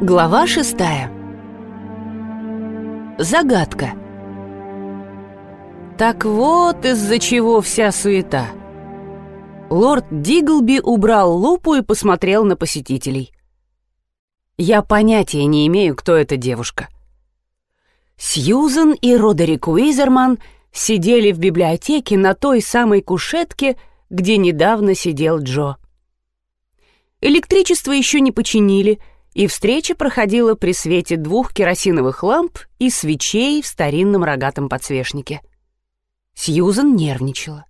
Глава шестая. Загадка. Так вот из-за чего вся суета. Лорд Диглби убрал лупу и посмотрел на посетителей. Я понятия не имею, кто эта девушка. Сьюзен и Родерик Уизерман сидели в библиотеке на той самой кушетке, где недавно сидел Джо. Электричество еще не починили — и встреча проходила при свете двух керосиновых ламп и свечей в старинном рогатом подсвечнике. Сьюзен нервничала.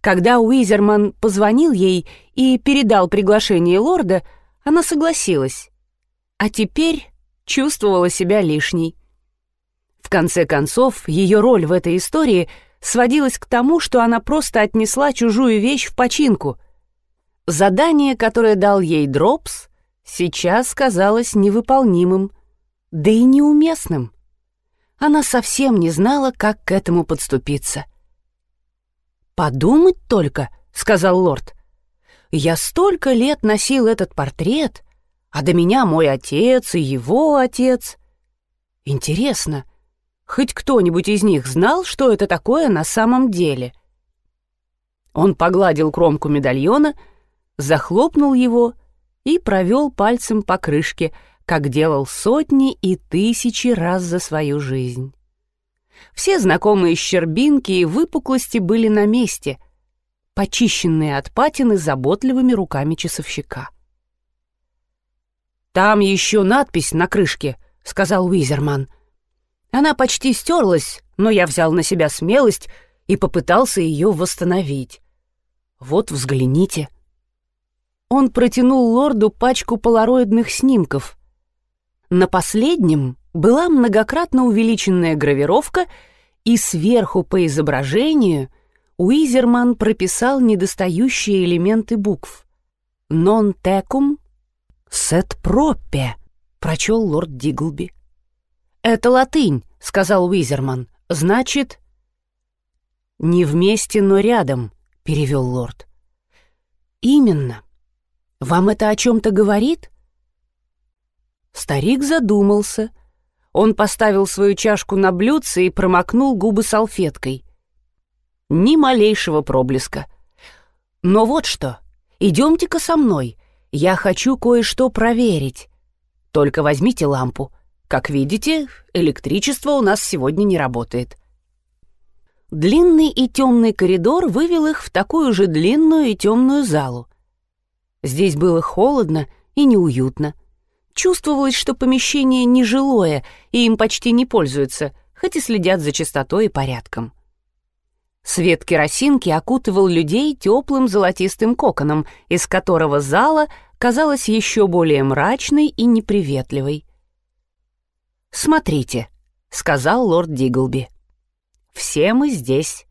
Когда Уизерман позвонил ей и передал приглашение лорда, она согласилась, а теперь чувствовала себя лишней. В конце концов, ее роль в этой истории сводилась к тому, что она просто отнесла чужую вещь в починку. Задание, которое дал ей Дропс, сейчас казалось невыполнимым, да и неуместным. Она совсем не знала, как к этому подступиться. «Подумать только», — сказал лорд. «Я столько лет носил этот портрет, а до меня мой отец и его отец. Интересно, хоть кто-нибудь из них знал, что это такое на самом деле?» Он погладил кромку медальона, захлопнул его — и провел пальцем по крышке, как делал сотни и тысячи раз за свою жизнь. Все знакомые щербинки и выпуклости были на месте, почищенные от патины заботливыми руками часовщика. «Там еще надпись на крышке», — сказал Уизерман. Она почти стерлась, но я взял на себя смелость и попытался ее восстановить. Вот взгляните. Он протянул лорду пачку полароидных снимков. На последнем была многократно увеличенная гравировка, и сверху по изображению Уизерман прописал недостающие элементы букв. «Non tecum set prope», — прочел лорд Диглби. «Это латынь», — сказал Уизерман. «Значит...» «Не вместе, но рядом», — перевел лорд. «Именно. Вам это о чем-то говорит?» Старик задумался. Он поставил свою чашку на блюдце и промокнул губы салфеткой. Ни малейшего проблеска. «Но вот что, идемте-ка со мной. Я хочу кое-что проверить. Только возьмите лампу. Как видите, электричество у нас сегодня не работает». Длинный и темный коридор вывел их в такую же длинную и темную залу. Здесь было холодно и неуютно. Чувствовалось, что помещение нежилое, и им почти не пользуются, хоть и следят за чистотой и порядком. Свет керосинки окутывал людей теплым золотистым коконом, из которого зала казалась еще более мрачной и неприветливой. «Смотрите», — сказал лорд Диглби. «Все мы здесь».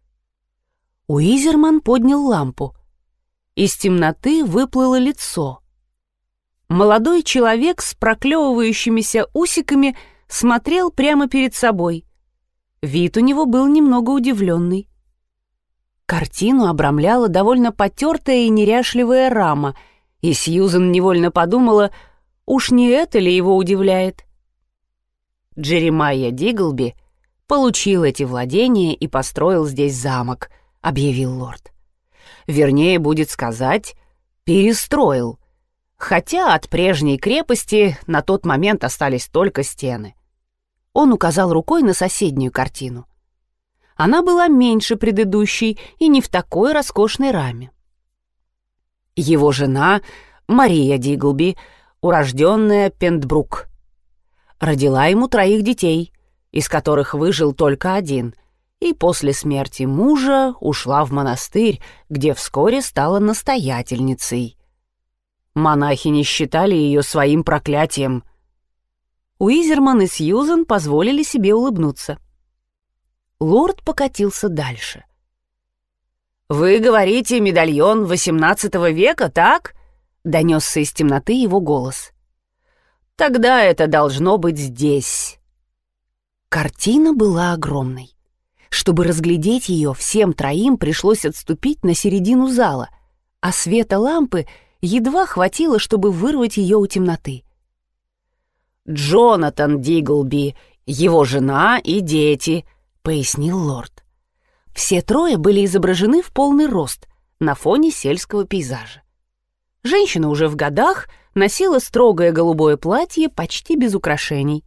Уизерман поднял лампу. Из темноты выплыло лицо. Молодой человек с проклевывающимися усиками смотрел прямо перед собой. Вид у него был немного удивленный. Картину обрамляла довольно потертая и неряшливая рама, и Сьюзен невольно подумала, уж не это ли его удивляет. Джеремайя Диглби получил эти владения и построил здесь замок, объявил лорд. Вернее, будет сказать, перестроил. Хотя от прежней крепости на тот момент остались только стены. Он указал рукой на соседнюю картину. Она была меньше предыдущей и не в такой роскошной раме. Его жена, Мария Диглби, урожденная Пентбрук, родила ему троих детей, из которых выжил только один — и после смерти мужа ушла в монастырь, где вскоре стала настоятельницей. Монахи не считали ее своим проклятием. Уизерман и Сьюзен позволили себе улыбнуться. Лорд покатился дальше. «Вы говорите, медальон XVIII века, так?» — донесся из темноты его голос. «Тогда это должно быть здесь». Картина была огромной. Чтобы разглядеть ее, всем троим пришлось отступить на середину зала, а света лампы едва хватило, чтобы вырвать ее у темноты. Джонатан Диглби, его жена и дети», — пояснил лорд. Все трое были изображены в полный рост на фоне сельского пейзажа. Женщина уже в годах носила строгое голубое платье почти без украшений.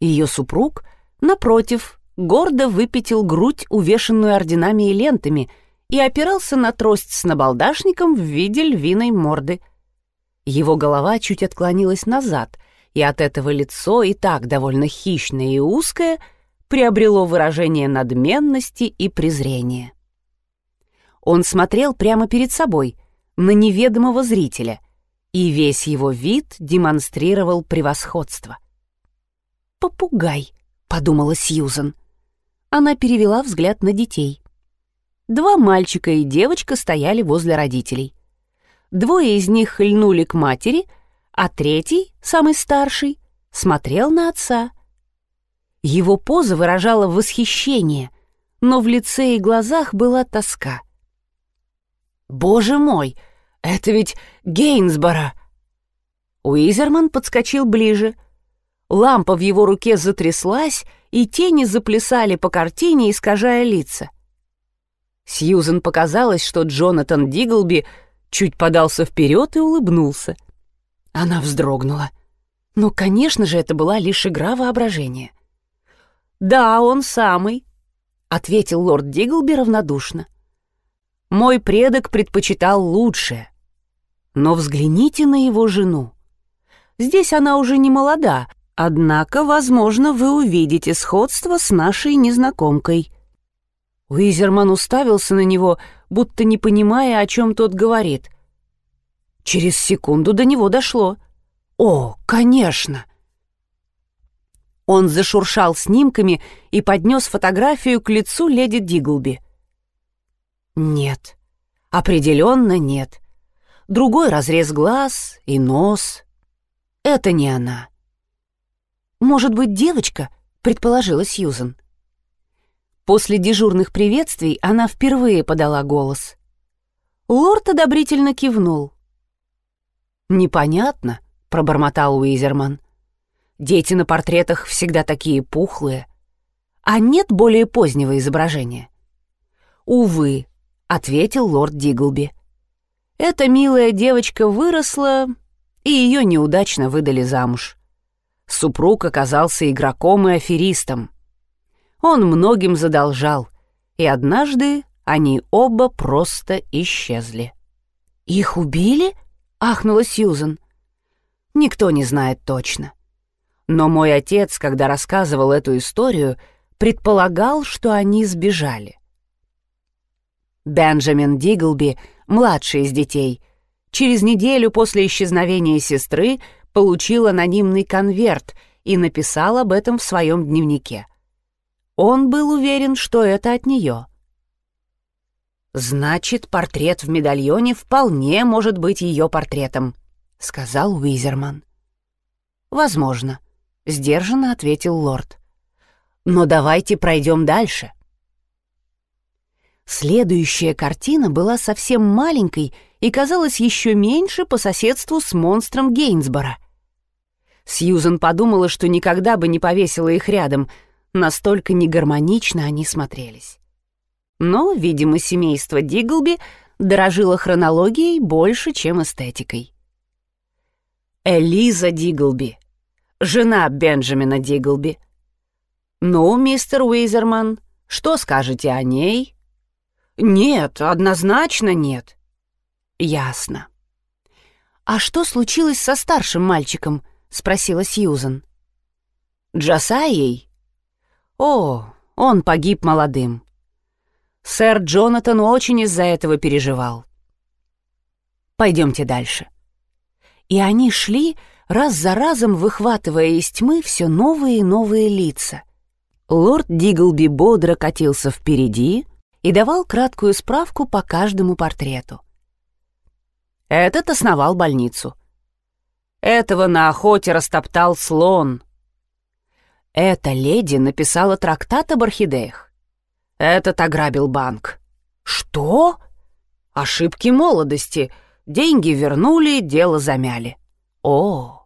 Ее супруг, напротив, гордо выпятил грудь, увешанную орденами и лентами, и опирался на трость с набалдашником в виде львиной морды. Его голова чуть отклонилась назад, и от этого лицо, и так довольно хищное и узкое, приобрело выражение надменности и презрения. Он смотрел прямо перед собой, на неведомого зрителя, и весь его вид демонстрировал превосходство. «Попугай», — подумала Сьюзен. Она перевела взгляд на детей. Два мальчика и девочка стояли возле родителей. Двое из них хльнули к матери, а третий, самый старший, смотрел на отца. Его поза выражала восхищение, но в лице и глазах была тоска. «Боже мой, это ведь Гейнсборо!» Уизерман подскочил ближе. Лампа в его руке затряслась, и тени заплясали по картине, искажая лица. Сьюзен показалось, что Джонатан Диглби чуть подался вперед и улыбнулся. Она вздрогнула. Но, конечно же, это была лишь игра воображения. «Да, он самый», — ответил лорд Диглби равнодушно. «Мой предок предпочитал лучшее. Но взгляните на его жену. Здесь она уже не молода, однако, возможно, вы увидите сходство с нашей незнакомкой». Уизерман уставился на него, будто не понимая, о чем тот говорит. Через секунду до него дошло. «О, конечно!» Он зашуршал снимками и поднес фотографию к лицу леди Диглби. «Нет, определенно нет. Другой разрез глаз и нос. Это не она». «Может быть, девочка?» — предположила Сьюзен. После дежурных приветствий она впервые подала голос. Лорд одобрительно кивнул. «Непонятно», — пробормотал Уизерман. «Дети на портретах всегда такие пухлые. А нет более позднего изображения?» «Увы», — ответил лорд Диглби. «Эта милая девочка выросла, и ее неудачно выдали замуж. Супруг оказался игроком и аферистом. Он многим задолжал, и однажды они оба просто исчезли». «Их убили?» — ахнула Сьюзен. «Никто не знает точно. Но мой отец, когда рассказывал эту историю, предполагал, что они сбежали. Бенджамин Диглби, младший из детей, через неделю после исчезновения сестры получил анонимный конверт и написал об этом в своем дневнике. Он был уверен, что это от нее. «Значит, портрет в медальоне вполне может быть ее портретом», — сказал Уизерман. «Возможно», — сдержанно ответил лорд. «Но давайте пройдем дальше». Следующая картина была совсем маленькой и казалась еще меньше по соседству с монстром Гейнсбора. Сьюзен подумала, что никогда бы не повесила их рядом, настолько негармонично они смотрелись. Но, видимо, семейство Диглби дорожило хронологией больше, чем эстетикой. Элиза Диглби, жена Бенджамина Диглби. «Ну, мистер Уизерман, что скажете о ней?» «Нет, однозначно нет». «Ясно». «А что случилось со старшим мальчиком?» — спросила Сьюзен. «Джасайей?» «О, он погиб молодым. Сэр Джонатан очень из-за этого переживал. Пойдемте дальше. И они шли, раз за разом выхватывая из тьмы все новые и новые лица. Лорд Диглби бодро катился впереди и давал краткую справку по каждому портрету. Этот основал больницу. Этого на охоте растоптал слон. Эта леди написала трактат об орхидеях. Этот ограбил банк. Что? Ошибки молодости. Деньги вернули, дело замяли. О,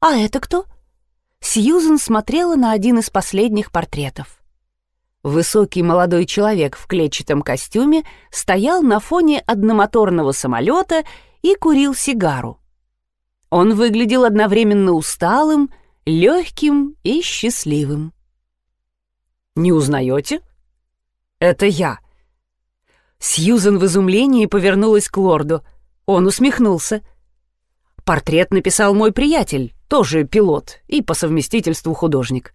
а это кто? Сьюзен смотрела на один из последних портретов. Высокий молодой человек в клетчатом костюме стоял на фоне одномоторного самолета и курил сигару. Он выглядел одновременно усталым, легким и счастливым. «Не узнаете?» «Это я». Сьюзен в изумлении повернулась к лорду. Он усмехнулся. «Портрет написал мой приятель, тоже пилот и по совместительству художник.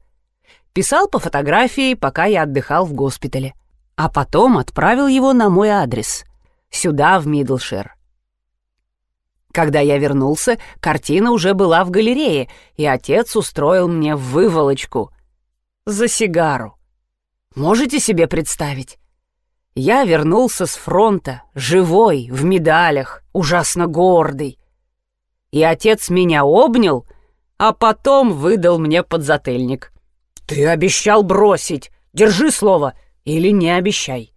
Писал по фотографии, пока я отдыхал в госпитале. А потом отправил его на мой адрес. Сюда, в Мидлшир. Когда я вернулся, картина уже была в галерее, и отец устроил мне выволочку. За сигару. Можете себе представить? Я вернулся с фронта, живой, в медалях, ужасно гордый. И отец меня обнял, а потом выдал мне подзатыльник. «Ты обещал бросить! Держи слово! Или не обещай!»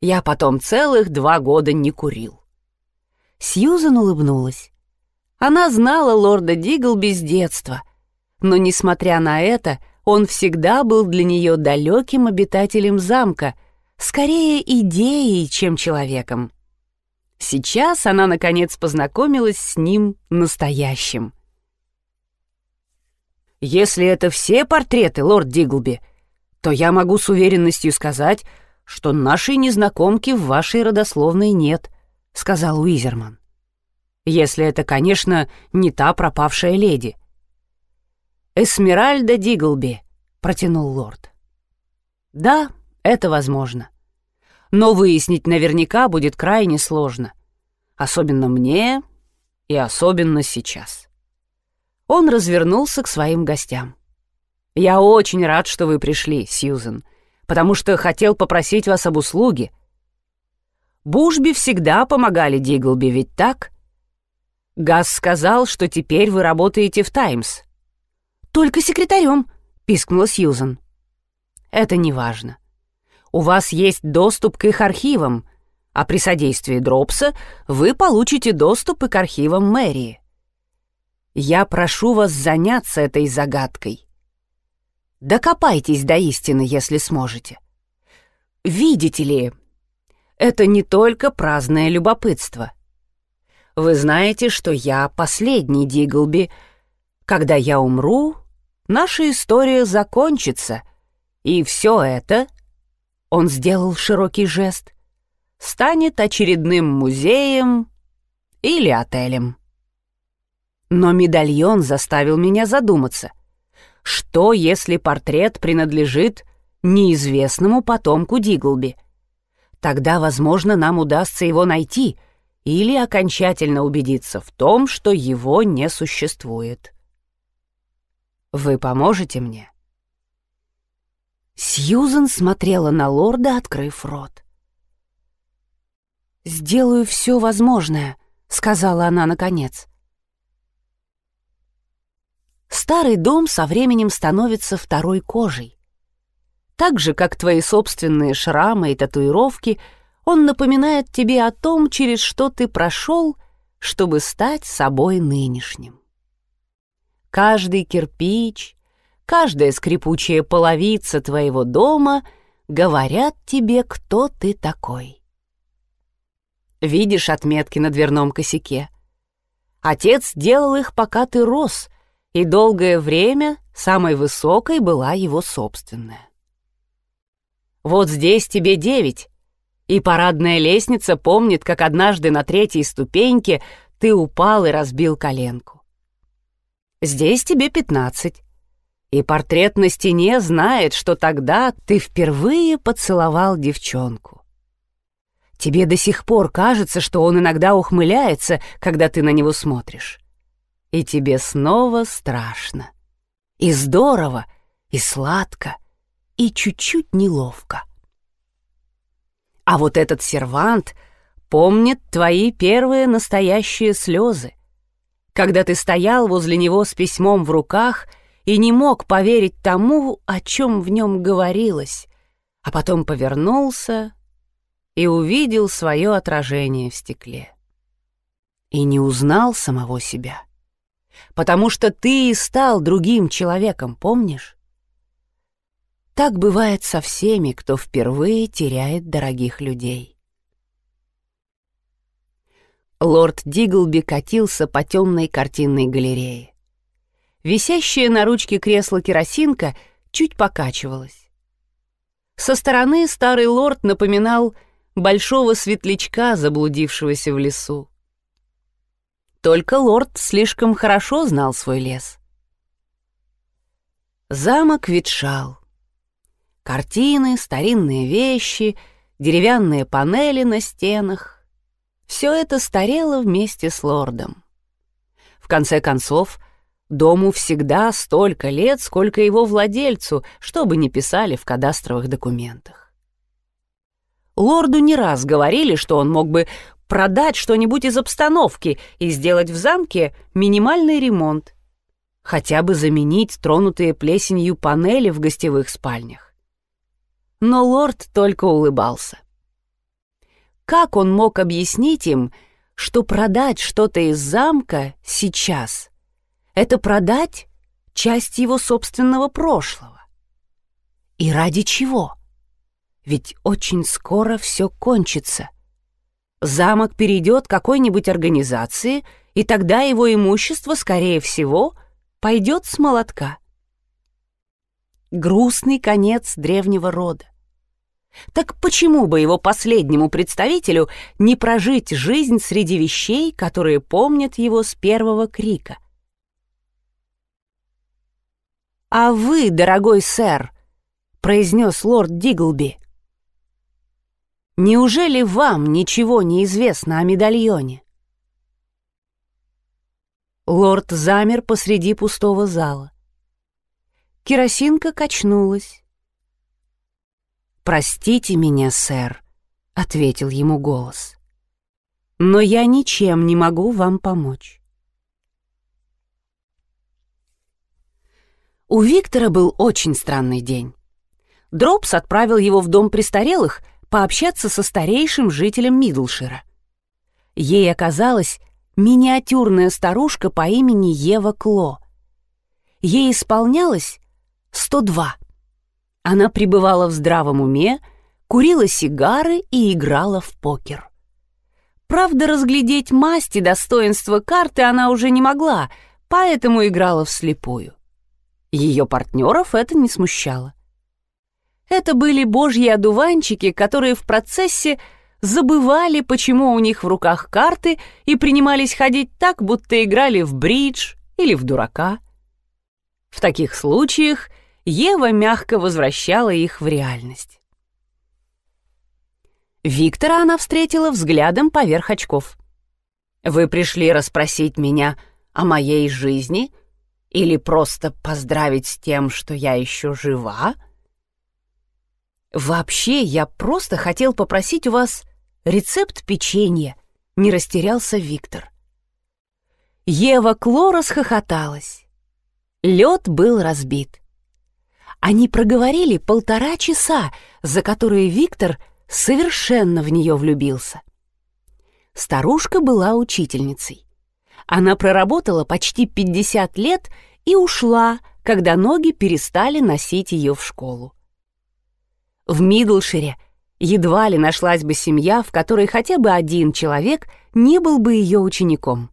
Я потом целых два года не курил. Сьюзан улыбнулась. Она знала лорда Диглби с детства, но, несмотря на это, он всегда был для нее далеким обитателем замка, скорее идеей, чем человеком. Сейчас она, наконец, познакомилась с ним настоящим. «Если это все портреты, лорд Диглби, то я могу с уверенностью сказать, что нашей незнакомки в вашей родословной нет», — сказал Уизерман. «Если это, конечно, не та пропавшая леди». «Эсмеральда Диглби», — протянул лорд. «Да, это возможно. Но выяснить наверняка будет крайне сложно. Особенно мне и особенно сейчас». Он развернулся к своим гостям. «Я очень рад, что вы пришли, Сьюзен, потому что хотел попросить вас об услуге. Бушби всегда помогали Диглби, ведь так? Газ сказал, что теперь вы работаете в «Таймс». «Только секретарем», — пискнула Сьюзан. «Это не важно. У вас есть доступ к их архивам, а при содействии Дропса вы получите доступ и к архивам мэрии. Я прошу вас заняться этой загадкой. Докопайтесь до истины, если сможете. Видите ли, это не только праздное любопытство. Вы знаете, что я последний Диглби. Когда я умру, наша история закончится, и все это, он сделал широкий жест, станет очередным музеем или отелем. Но медальон заставил меня задуматься. Что, если портрет принадлежит неизвестному потомку Диглби? Тогда, возможно, нам удастся его найти или окончательно убедиться в том, что его не существует. Вы поможете мне?» Сьюзен смотрела на лорда, открыв рот. «Сделаю все возможное», — сказала она наконец. Старый дом со временем становится второй кожей. Так же, как твои собственные шрамы и татуировки, он напоминает тебе о том, через что ты прошел, чтобы стать собой нынешним. Каждый кирпич, каждая скрипучая половица твоего дома говорят тебе, кто ты такой. Видишь отметки на дверном косяке? Отец делал их, пока ты рос, и долгое время самой высокой была его собственная. Вот здесь тебе девять, и парадная лестница помнит, как однажды на третьей ступеньке ты упал и разбил коленку. Здесь тебе пятнадцать, и портрет на стене знает, что тогда ты впервые поцеловал девчонку. Тебе до сих пор кажется, что он иногда ухмыляется, когда ты на него смотришь и тебе снова страшно. И здорово, и сладко, и чуть-чуть неловко. А вот этот сервант помнит твои первые настоящие слезы, когда ты стоял возле него с письмом в руках и не мог поверить тому, о чем в нем говорилось, а потом повернулся и увидел свое отражение в стекле. И не узнал самого себя потому что ты и стал другим человеком, помнишь? Так бывает со всеми, кто впервые теряет дорогих людей. Лорд Диглби катился по темной картинной галерее. Висящая на ручке кресла керосинка чуть покачивалась. Со стороны старый лорд напоминал большого светлячка, заблудившегося в лесу. Только лорд слишком хорошо знал свой лес. Замок ветшал. Картины, старинные вещи, деревянные панели на стенах. Все это старело вместе с лордом. В конце концов, дому всегда столько лет, сколько его владельцу, что бы ни писали в кадастровых документах. Лорду не раз говорили, что он мог бы продать что-нибудь из обстановки и сделать в замке минимальный ремонт. Хотя бы заменить тронутые плесенью панели в гостевых спальнях. Но лорд только улыбался. Как он мог объяснить им, что продать что-то из замка сейчас — это продать часть его собственного прошлого? И ради чего? Ведь очень скоро все кончится — замок перейдет какой-нибудь организации, и тогда его имущество, скорее всего, пойдет с молотка. Грустный конец древнего рода. Так почему бы его последнему представителю не прожить жизнь среди вещей, которые помнят его с первого крика? «А вы, дорогой сэр», — произнес лорд Диглби, — Неужели вам ничего не известно о медальоне? Лорд замер посреди пустого зала. Керосинка качнулась. «Простите меня, сэр», — ответил ему голос. «Но я ничем не могу вам помочь». У Виктора был очень странный день. Дропс отправил его в дом престарелых — пообщаться со старейшим жителем Мидлшира. Ей оказалась миниатюрная старушка по имени Ева Кло. Ей исполнялось 102. Она пребывала в здравом уме, курила сигары и играла в покер. Правда, разглядеть масть и достоинство карты она уже не могла, поэтому играла вслепую. Ее партнеров это не смущало. Это были божьи одуванчики, которые в процессе забывали, почему у них в руках карты, и принимались ходить так, будто играли в бридж или в дурака. В таких случаях Ева мягко возвращала их в реальность. Виктора она встретила взглядом поверх очков. «Вы пришли расспросить меня о моей жизни или просто поздравить с тем, что я еще жива?» «Вообще, я просто хотел попросить у вас рецепт печенья», — не растерялся Виктор. Ева Кло расхохоталась. Лед был разбит. Они проговорили полтора часа, за которые Виктор совершенно в нее влюбился. Старушка была учительницей. Она проработала почти 50 лет и ушла, когда ноги перестали носить ее в школу. В Мидлшире едва ли нашлась бы семья, в которой хотя бы один человек не был бы ее учеником.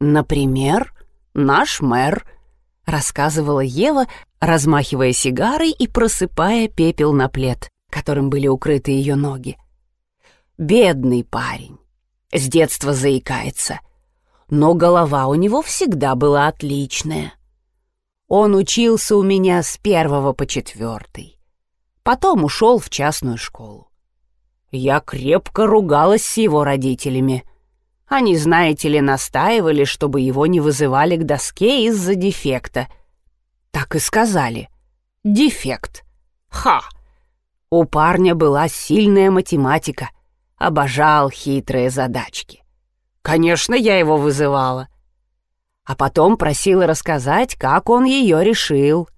«Например, наш мэр», — рассказывала Ева, размахивая сигарой и просыпая пепел на плед, которым были укрыты ее ноги. «Бедный парень, с детства заикается, но голова у него всегда была отличная. Он учился у меня с первого по четвертый. Потом ушел в частную школу. Я крепко ругалась с его родителями. Они, знаете ли, настаивали, чтобы его не вызывали к доске из-за дефекта. Так и сказали. Дефект. Ха! У парня была сильная математика. Обожал хитрые задачки. Конечно, я его вызывала. А потом просила рассказать, как он ее решил.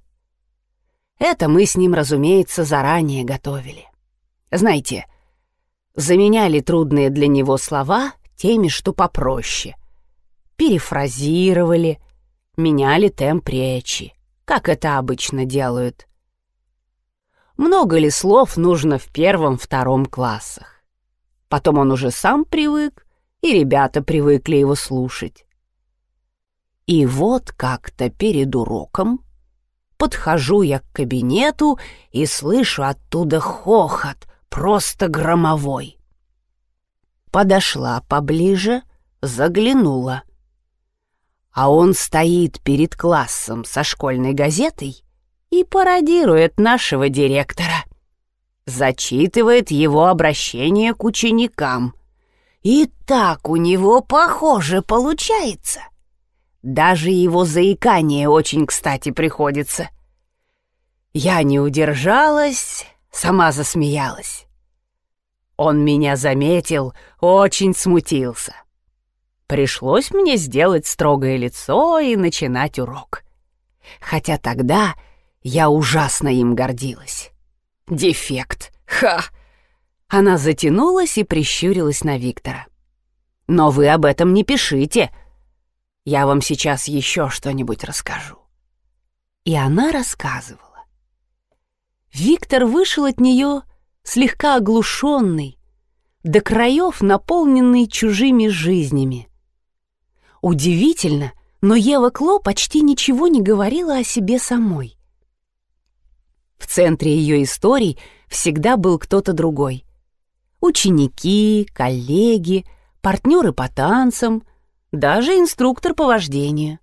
Это мы с ним, разумеется, заранее готовили. Знаете, заменяли трудные для него слова теми, что попроще. перефразировали, меняли темп речи, как это обычно делают. Много ли слов нужно в первом-втором классах? Потом он уже сам привык, и ребята привыкли его слушать. И вот как-то перед уроком подхожу я к кабинету и слышу оттуда хохот, просто громовой. Подошла поближе, заглянула. А он стоит перед классом со школьной газетой и пародирует нашего директора. Зачитывает его обращение к ученикам. И так у него похоже получается. Даже его заикание очень кстати приходится. Я не удержалась, сама засмеялась. Он меня заметил, очень смутился. Пришлось мне сделать строгое лицо и начинать урок. Хотя тогда я ужасно им гордилась. Дефект. Ха! Она затянулась и прищурилась на Виктора. «Но вы об этом не пишите. Я вам сейчас еще что-нибудь расскажу». И она рассказывала. Виктор вышел от нее слегка оглушенный, до краев наполненный чужими жизнями. Удивительно, но Ева Кло почти ничего не говорила о себе самой. В центре ее историй всегда был кто-то другой. Ученики, коллеги, партнеры по танцам, даже инструктор по вождению.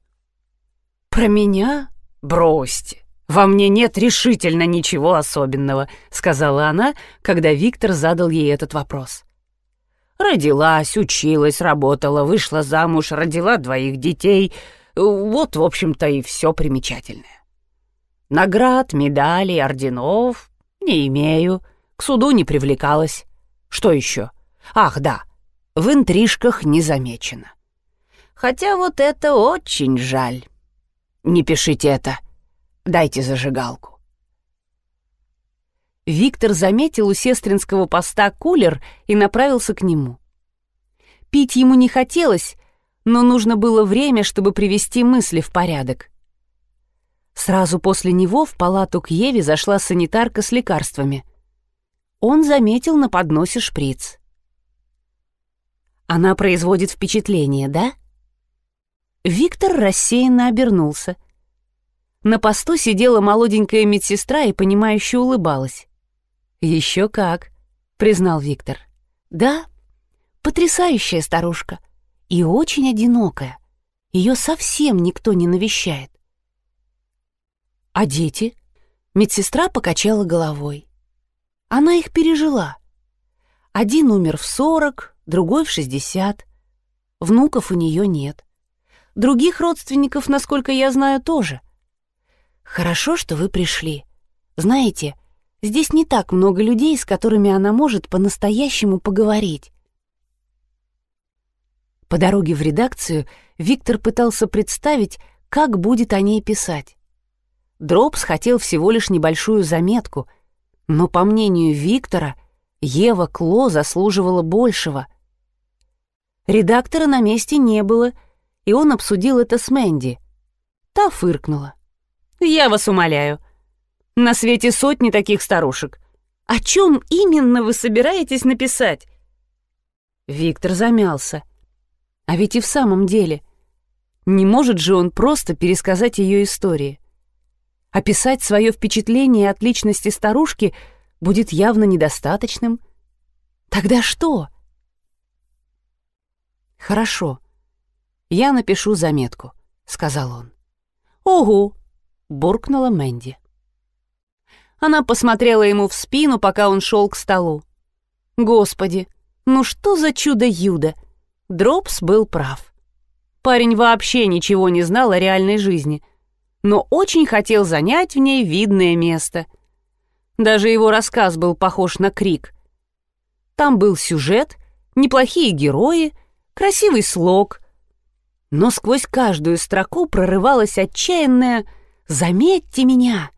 Про меня? Бросьте. «Во мне нет решительно ничего особенного», — сказала она, когда Виктор задал ей этот вопрос. «Родилась, училась, работала, вышла замуж, родила двоих детей. Вот, в общем-то, и все примечательное. Наград, медалей, орденов не имею, к суду не привлекалась. Что еще? Ах, да, в интрижках не замечено. Хотя вот это очень жаль. Не пишите это». Дайте зажигалку». Виктор заметил у сестринского поста кулер и направился к нему. Пить ему не хотелось, но нужно было время, чтобы привести мысли в порядок. Сразу после него в палату к Еве зашла санитарка с лекарствами. Он заметил на подносе шприц. «Она производит впечатление, да?» Виктор рассеянно обернулся — на посту сидела молоденькая медсестра и, понимающе улыбалась. «Еще как», — признал Виктор. «Да, потрясающая старушка. И очень одинокая. Ее совсем никто не навещает». «А дети?» Медсестра покачала головой. Она их пережила. Один умер в сорок, другой в шестьдесят. Внуков у нее нет. Других родственников, насколько я знаю, тоже. «Хорошо, что вы пришли. Знаете, здесь не так много людей, с которыми она может по-настоящему поговорить». По дороге в редакцию Виктор пытался представить, как будет о ней писать. Дропс хотел всего лишь небольшую заметку, но, по мнению Виктора, Ева Кло заслуживала большего. Редактора на месте не было, и он обсудил это с Мэнди. Та фыркнула. Я вас умоляю. На свете сотни таких старушек. О чем именно вы собираетесь написать?» Виктор замялся. А ведь и в самом деле, не может же он просто пересказать ее истории. Описать свое впечатление от личности старушки будет явно недостаточным. Тогда что? «Хорошо, я напишу заметку», — сказал он. «Ого, — буркнула Мэнди. Она посмотрела ему в спину, пока он шел к столу. Господи, ну что за чудо-юдо! Дропс был прав. Парень вообще ничего не знал о реальной жизни, но очень хотел занять в ней видное место. Даже его рассказ был похож на крик. Там был сюжет, неплохие герои, красивый слог. Но сквозь каждую строку прорывалась отчаянная Заметьте меня!»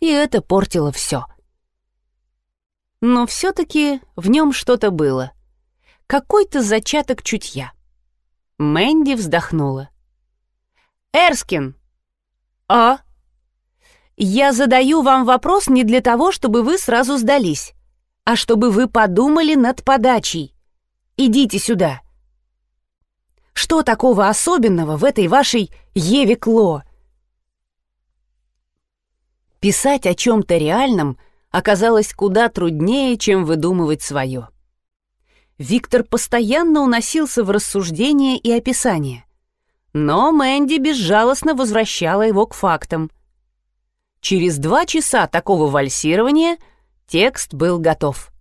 И это портило все. Но все-таки в нем что-то было. Какой-то зачаток чутья. Мэнди вздохнула. «Эрскин!» «А?» «Я задаю вам вопрос не для того, чтобы вы сразу сдались, а чтобы вы подумали над подачей. Идите сюда!» Что такого особенного в этой вашей Еве Кло? Писать о чем-то реальном оказалось куда труднее, чем выдумывать свое. Виктор постоянно уносился в рассуждения и описания. Но Мэнди безжалостно возвращала его к фактам. Через два часа такого вальсирования текст был готов.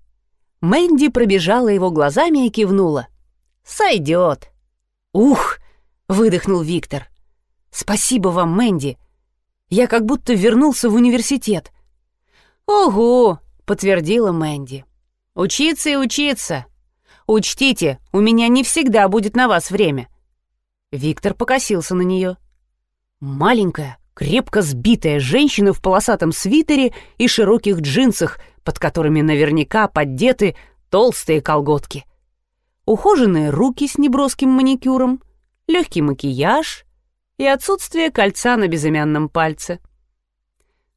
Мэнди пробежала его глазами и кивнула. «Сойдет». «Ух!» — выдохнул Виктор. «Спасибо вам, Мэнди. Я как будто вернулся в университет». «Ого!» — подтвердила Мэнди. «Учиться и учиться. Учтите, у меня не всегда будет на вас время». Виктор покосился на нее. Маленькая, крепко сбитая женщина в полосатом свитере и широких джинсах, под которыми наверняка поддеты толстые колготки — ухоженные руки с неброским маникюром, легкий макияж и отсутствие кольца на безымянном пальце.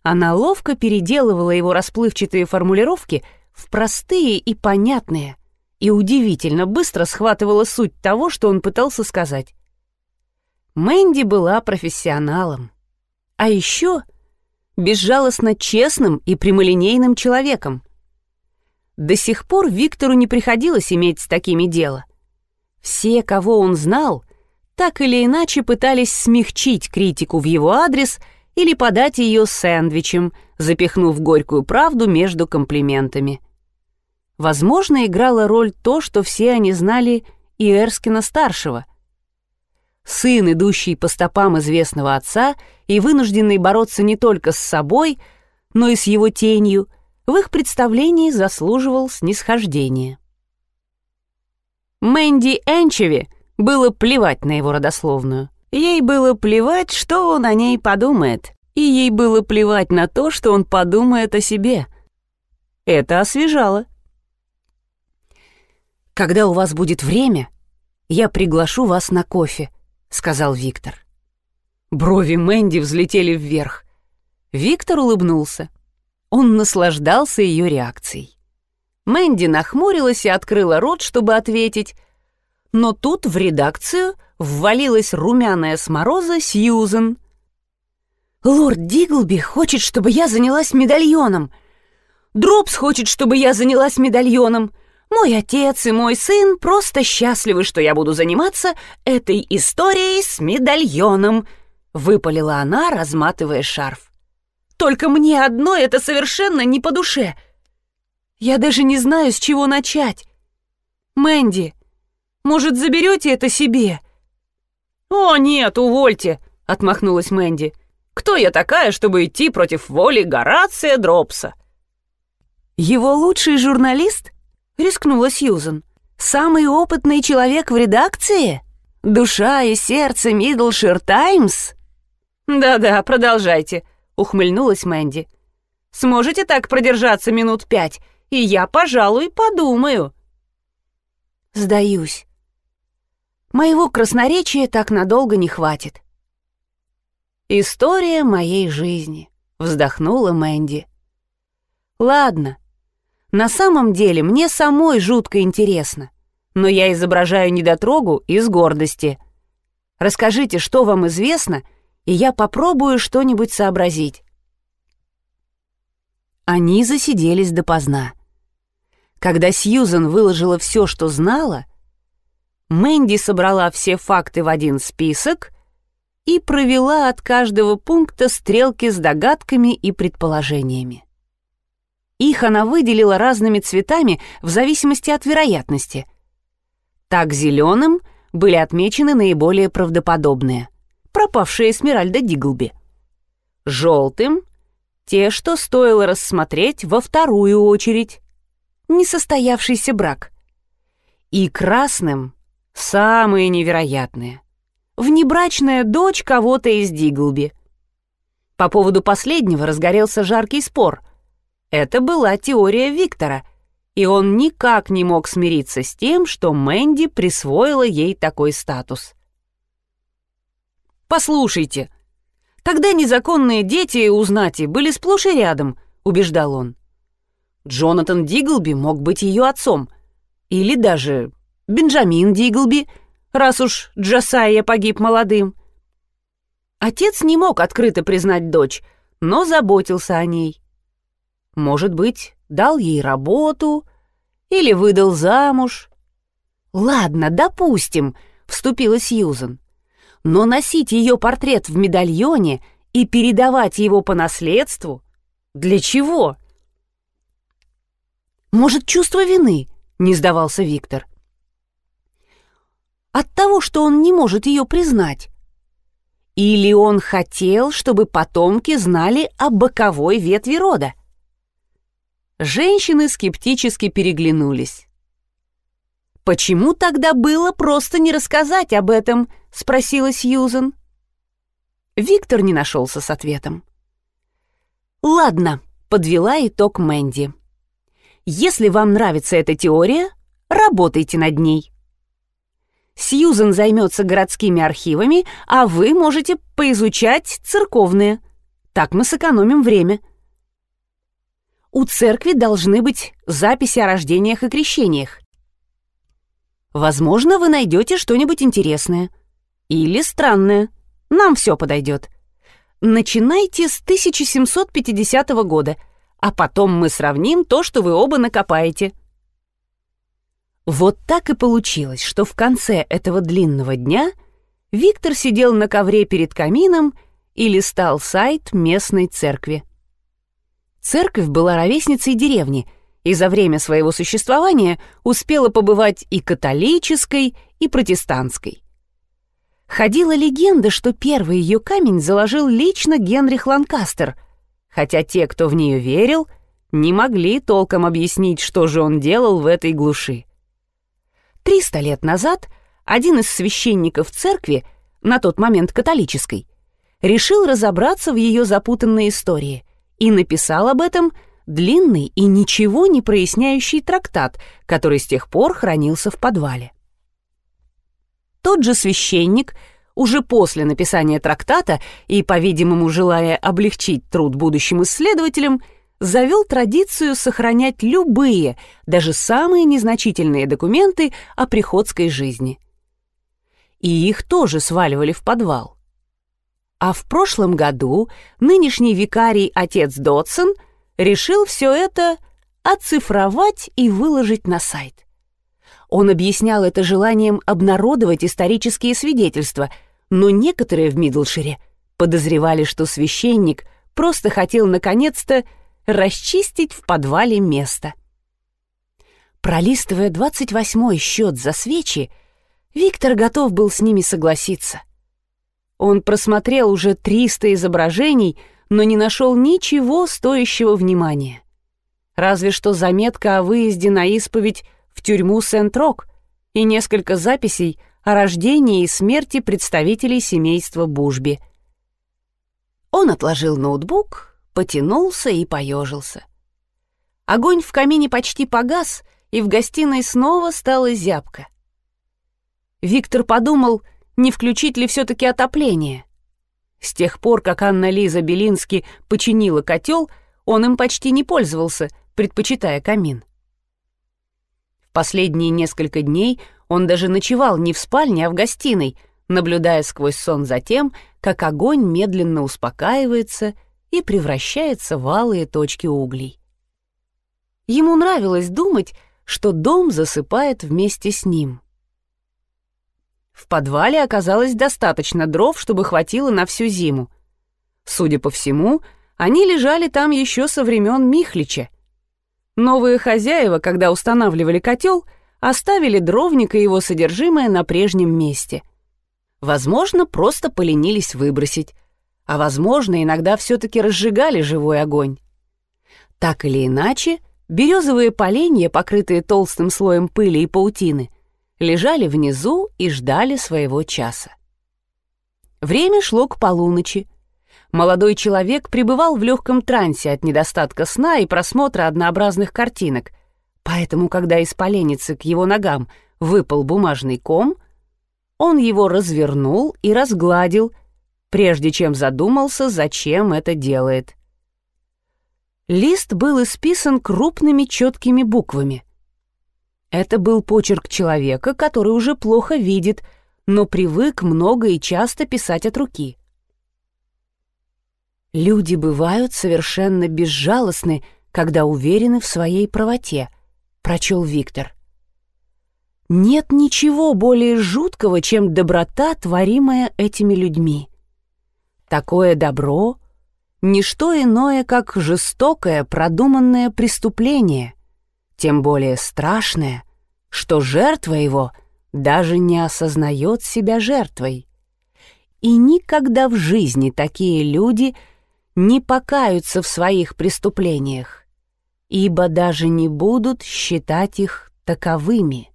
Она ловко переделывала его расплывчатые формулировки в простые и понятные, и удивительно быстро схватывала суть того, что он пытался сказать. Мэнди была профессионалом. А еще безжалостно честным и прямолинейным человеком. До сих пор Виктору не приходилось иметь с такими дело. Все, кого он знал, так или иначе пытались смягчить критику в его адрес или подать ее сэндвичем, запихнув горькую правду между комплиментами. Возможно, играла роль то, что все они знали и Эрскина-старшего. Сын, идущий по стопам известного отца и вынужденный бороться не только с собой, но и с его тенью – в их представлении заслуживал снисхождения. Мэнди Энчеви было плевать на его родословную. Ей было плевать, что он о ней подумает, и ей было плевать на то, что он подумает о себе. Это освежало. «Когда у вас будет время, я приглашу вас на кофе», — сказал Виктор. Брови Мэнди взлетели вверх. Виктор улыбнулся. Он наслаждался ее реакцией. Мэнди нахмурилась и открыла рот, чтобы ответить, но тут в редакцию ввалилась румяная с мороза Сьюзен. «Лорд Диглби хочет, чтобы я занялась медальоном. Дропс хочет, чтобы я занялась медальоном. Мой отец и мой сын просто счастливы, что я буду заниматься этой историей с медальоном», — выпалила она, разматывая шарф. Только мне одно это совершенно не по душе. Я даже не знаю, с чего начать. Мэнди, может, заберете это себе?» «О, нет, увольте!» — отмахнулась Мэнди. «Кто я такая, чтобы идти против воли Горация Дропса?» «Его лучший журналист?» — рискнула Сьюзен. «Самый опытный человек в редакции? Душа и сердце Мидлшир Таймс?» «Да-да, продолжайте», ухмыльнулась Мэнди. «Сможете так продержаться минут пять, и я, пожалуй, подумаю». «Сдаюсь. Моего красноречия так надолго не хватит». «История моей жизни», — вздохнула Мэнди. «Ладно, на самом деле мне самой жутко интересно, но я изображаю недотрогу из гордости. Расскажите, что вам известно — и я попробую что-нибудь сообразить. Они засиделись допоздна. Когда Сьюзен выложила все, что знала, Мэнди собрала все факты в один список и провела от каждого пункта стрелки с догадками и предположениями. Их она выделила разными цветами в зависимости от вероятности. Так зеленым были отмечены наиболее правдоподобные — пропавшая Эсмеральда Диглби. Желтым — те, что стоило рассмотреть во вторую очередь. Несостоявшийся брак. И красным — самые невероятные. Внебрачная дочь кого-то из Диглби. По поводу последнего разгорелся жаркий спор. Это была теория Виктора, и он никак не мог смириться с тем, что Мэнди присвоила ей такой статус. «Послушайте, тогда незаконные дети у знати были сплошь и рядом», — убеждал он. Джонатан Диглби мог быть ее отцом, или даже Бенджамин Диглби, раз уж Джасайя погиб молодым. Отец не мог открыто признать дочь, но заботился о ней. Может быть, дал ей работу или выдал замуж. «Ладно, допустим», — вступила Сьюзен. «Но носить ее портрет в медальоне и передавать его по наследству? Для чего?» «Может, чувство вины?» — не сдавался Виктор. «От того, что он не может ее признать. Или он хотел, чтобы потомки знали о боковой ветви рода?» Женщины скептически переглянулись. «Почему тогда было просто не рассказать об этом?» — спросила Сьюзен. Виктор не нашелся с ответом. «Ладно», — подвела итог Мэнди. «Если вам нравится эта теория, работайте над ней. Сьюзен займется городскими архивами, а вы можете поизучать церковные. Так мы сэкономим время». У церкви должны быть записи о рождениях и крещениях. Возможно, вы найдете что-нибудь интересное. Или странное. Нам все подойдет. Начинайте с 1750 года, а потом мы сравним то, что вы оба накопаете. Вот так и получилось, что в конце этого длинного дня Виктор сидел на ковре перед камином и листал сайт местной церкви. Церковь была ровесницей деревни и за время своего существования успела побывать и католической, и протестантской. Ходила легенда, что первый ее камень заложил лично Генрих Ланкастер, хотя те, кто в нее верил, не могли толком объяснить, что же он делал в этой глуши. Триста лет назад один из священников церкви, на тот момент католической, решил разобраться в ее запутанной истории и написал об этом длинный и ничего не проясняющий трактат, который с тех пор хранился в подвале. Тот же священник, уже после написания трактата и, по-видимому, желая облегчить труд будущим исследователям, завел традицию сохранять любые, даже самые незначительные документы о приходской жизни. И их тоже сваливали в подвал. А в прошлом году нынешний викарий отец Дотсон решил все это оцифровать и выложить на сайт. Он объяснял это желанием обнародовать исторические свидетельства, но некоторые в Мидлшире подозревали, что священник просто хотел наконец-то расчистить в подвале место. Пролистывая 28-й счет за свечи, Виктор готов был с ними согласиться. Он просмотрел уже 300 изображений, но не нашел ничего стоящего внимания. Разве что заметка о выезде на исповедь в тюрьму Сент-Рок и несколько записей о рождении и смерти представителей семейства Бужби. Он отложил ноутбук, потянулся и поежился. Огонь в камине почти погас, и в гостиной снова стала зябко. Виктор подумал — не включить ли все-таки отопление. С тех пор, как Анна-Лиза Белински починила котел, он им почти не пользовался, предпочитая камин. В последние несколько дней он даже ночевал не в спальне, а в гостиной, наблюдая сквозь сон за тем, как огонь медленно успокаивается и превращается в алые точки углей. Ему нравилось думать, что дом засыпает вместе с ним — в подвале оказалось достаточно дров, чтобы хватило на всю зиму. Судя по всему, они лежали там еще со времен Михлича. Новые хозяева, когда устанавливали котел, оставили дровник и его содержимое на прежнем месте. Возможно, просто поленились выбросить, а возможно, иногда все-таки разжигали живой огонь. Так или иначе, березовые поленья, покрытые толстым слоем пыли и паутины, лежали внизу и ждали своего часа. Время шло к полуночи. Молодой человек пребывал в легком трансе от недостатка сна и просмотра однообразных картинок. Поэтому, когда из поленницы к его ногам выпал бумажный ком, он его развернул и разгладил, прежде чем задумался, зачем это делает. Лист был исписан крупными четкими буквами. Это был почерк человека, который уже плохо видит, но привык много и часто писать от руки. Люди бывают совершенно безжалостны, когда уверены в своей правоте, прочел Виктор. Нет ничего более жуткого, чем доброта, творимая этими людьми. Такое добро ничто иное, как жестокое, продуманное преступление, тем более страшное, что жертва его даже не осознает себя жертвой. И никогда в жизни такие люди не покаются в своих преступлениях, ибо даже не будут считать их таковыми.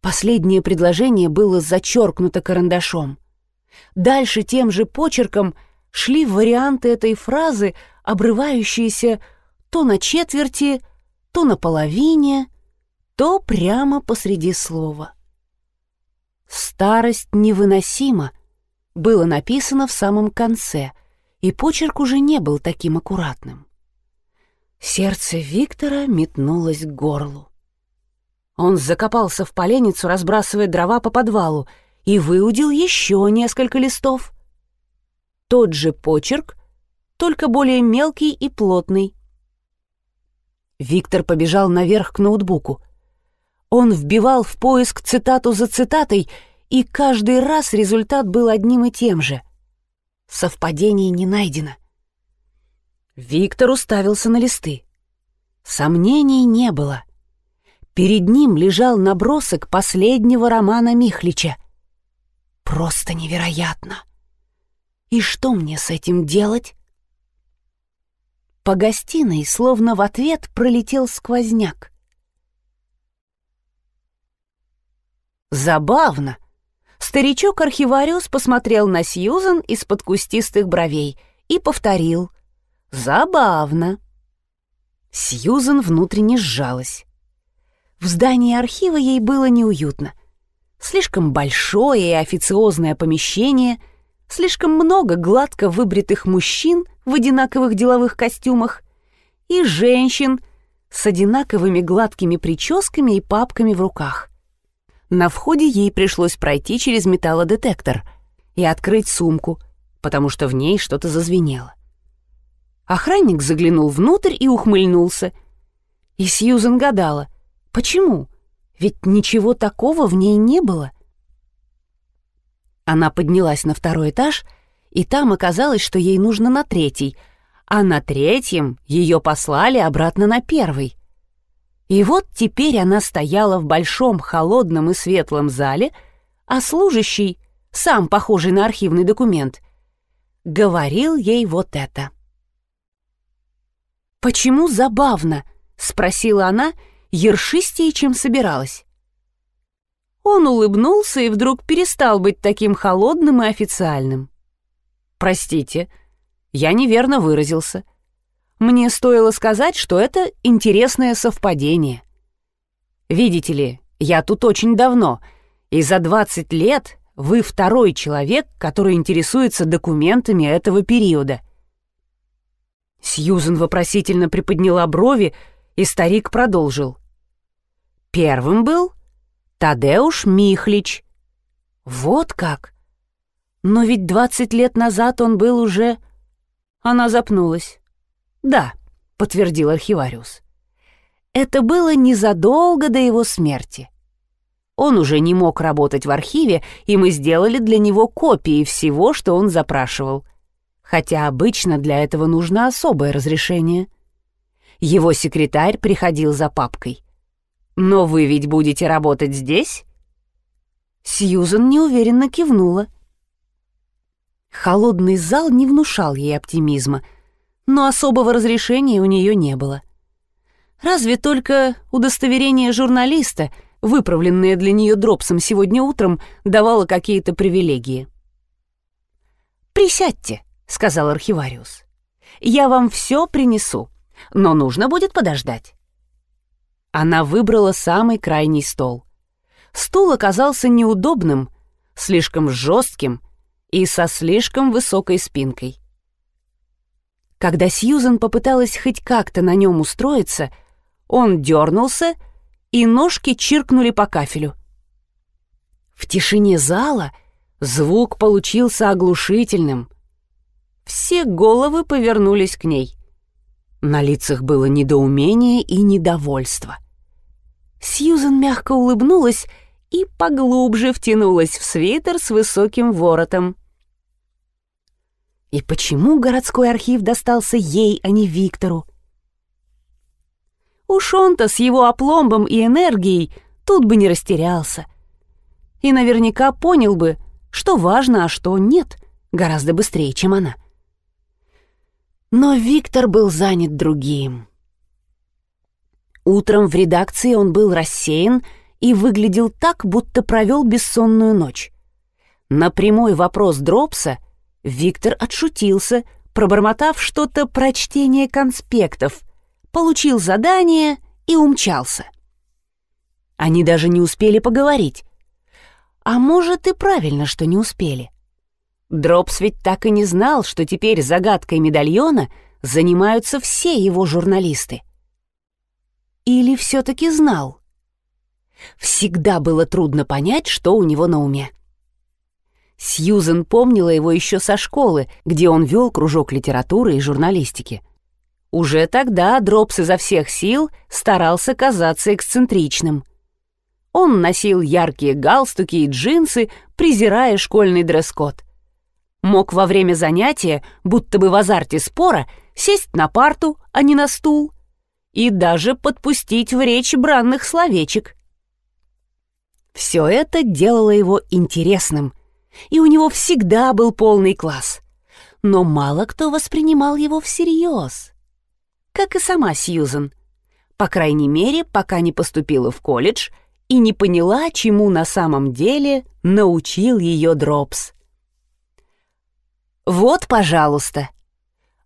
Последнее предложение было зачеркнуто карандашом. Дальше тем же почерком шли варианты этой фразы, обрывающиеся то на четверти, то на половине, то прямо посреди слова. «Старость невыносима» было написано в самом конце, и почерк уже не был таким аккуратным. Сердце Виктора метнулось к горлу. Он закопался в поленницу, разбрасывая дрова по подвалу, и выудил еще несколько листов тот же почерк, только более мелкий и плотный. Виктор побежал наверх к ноутбуку. Он вбивал в поиск цитату за цитатой, и каждый раз результат был одним и тем же. Совпадений не найдено. Виктор уставился на листы. Сомнений не было. Перед ним лежал набросок последнего романа Михлича. Просто невероятно. И что мне с этим делать? По гостиной, словно в ответ, пролетел сквозняк. Забавно. Старичок-архивариус посмотрел на Сьюзан из-под кустистых бровей и повторил. Забавно. Сьюзан внутренне сжалась. В здании архива ей было неуютно. Слишком большое и официозное помещение — слишком много гладко выбритых мужчин в одинаковых деловых костюмах и женщин с одинаковыми гладкими прическами и папками в руках. На входе ей пришлось пройти через металлодетектор и открыть сумку, потому что в ней что-то зазвенело. Охранник заглянул внутрь и ухмыльнулся. И Сьюзен гадала, почему? Ведь ничего такого в ней не было. Она поднялась на второй этаж, и там оказалось, что ей нужно на третий, а на третьем ее послали обратно на первый. И вот теперь она стояла в большом холодном и светлом зале, а служащий, сам похожий на архивный документ, говорил ей вот это. «Почему забавно?» — спросила она, ершистее, чем собиралась. Он улыбнулся и вдруг перестал быть таким холодным и официальным. «Простите, я неверно выразился. Мне стоило сказать, что это интересное совпадение. Видите ли, я тут очень давно, и за 20 лет вы второй человек, который интересуется документами этого периода». Сьюзен вопросительно приподняла брови, и старик продолжил. «Первым был Тадеуш Михлич. Вот как! Но ведь двадцать лет назад он был уже... Она запнулась. Да, подтвердил архивариус. Это было незадолго до его смерти. Он уже не мог работать в архиве, и мы сделали для него копии всего, что он запрашивал. Хотя обычно для этого нужно особое разрешение. Его секретарь приходил за папкой. «Но вы ведь будете работать здесь?» Сьюзан неуверенно кивнула. Холодный зал не внушал ей оптимизма, но особого разрешения у нее не было. Разве только удостоверение журналиста, выправленное для нее дропсом сегодня утром, давало какие-то привилегии. «Присядьте», — сказал архивариус. «Я вам все принесу, но нужно будет подождать. Она выбрала самый крайний стол. Стул оказался неудобным, слишком жестким и со слишком высокой спинкой. Когда Сьюзен попыталась хоть как-то на нем устроиться, он дернулся, и ножки чиркнули по кафелю. В тишине зала звук получился оглушительным. Все головы повернулись к ней. На лицах было недоумение и недовольство. Сьюзен мягко улыбнулась и поглубже втянулась в свитер с высоким воротом. И почему городской архив достался ей, а не Виктору? Уж он-то с его опломбом и энергией тут бы не растерялся. И наверняка понял бы, что важно, а что нет, гораздо быстрее, чем она. Но Виктор был занят другим. Утром в редакции он был рассеян и выглядел так, будто провел бессонную ночь. На прямой вопрос Дропса Виктор отшутился, пробормотав что-то про чтение конспектов, получил задание и умчался. Они даже не успели поговорить. А может и правильно, что не успели. Дропс ведь так и не знал, что теперь загадкой медальона занимаются все его журналисты. Или все-таки знал? Всегда было трудно понять, что у него на уме. Сьюзен помнила его еще со школы, где он вел кружок литературы и журналистики. Уже тогда Дропс изо всех сил старался казаться эксцентричным. Он носил яркие галстуки и джинсы, презирая школьный дресс-код. Мог во время занятия, будто бы в азарте спора, сесть на парту, а не на стул, и даже подпустить в речь бранных словечек. Все это делало его интересным — и у него всегда был полный класс. Но мало кто воспринимал его всерьез. Как и сама Сьюзен. По крайней мере, пока не поступила в колледж и не поняла, чему на самом деле научил ее Дропс. «Вот, пожалуйста».